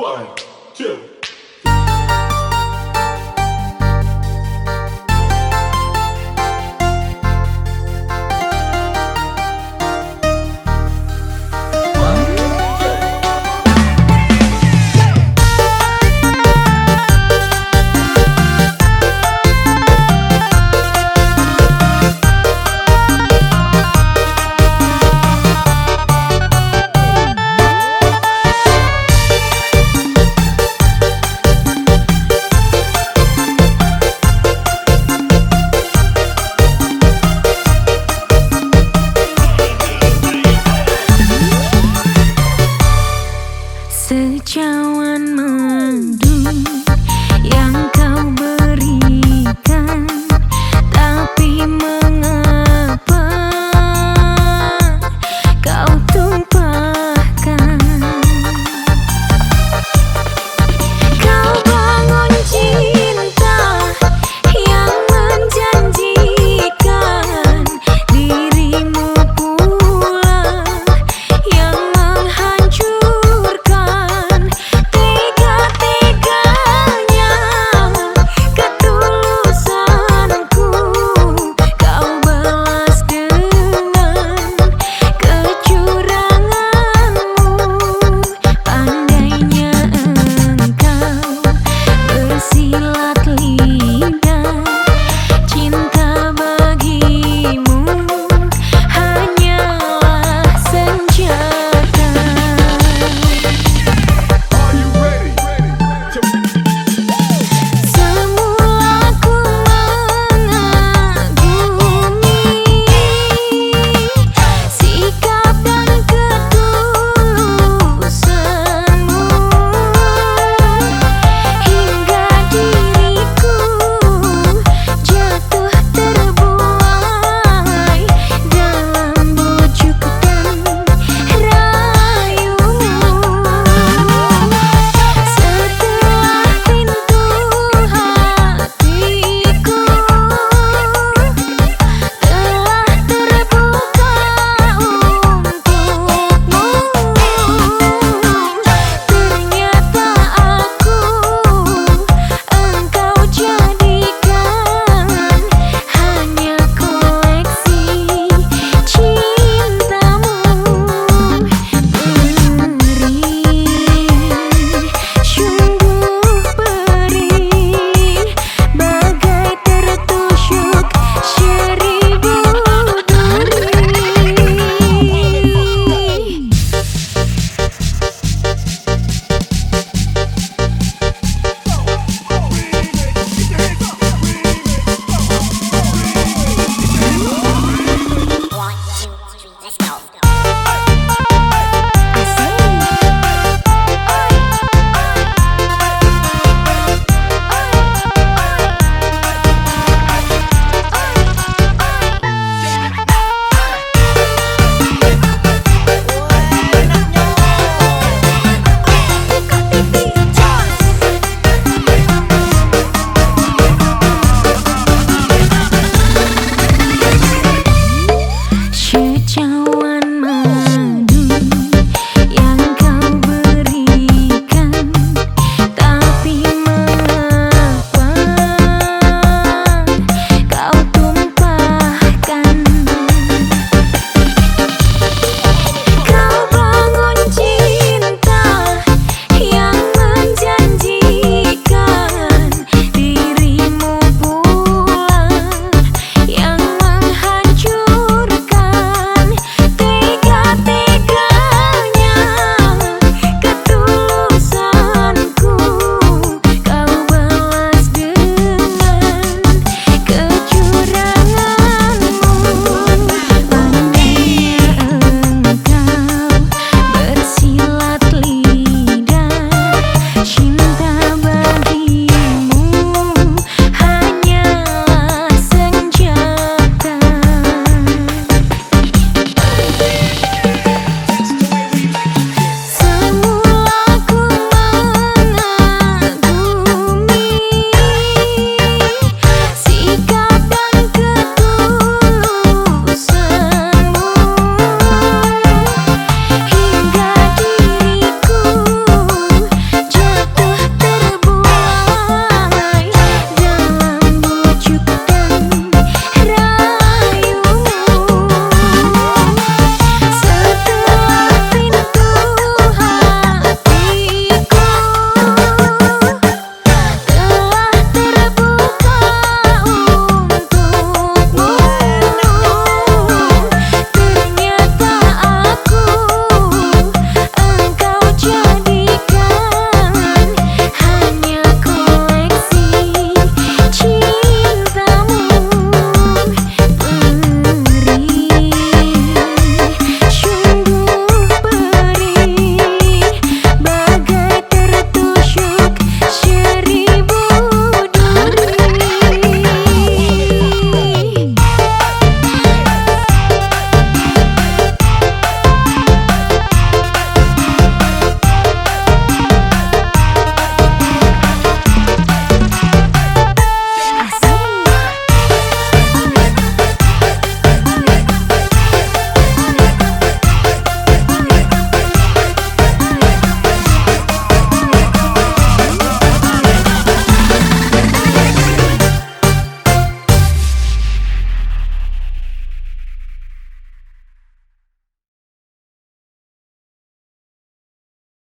One, two.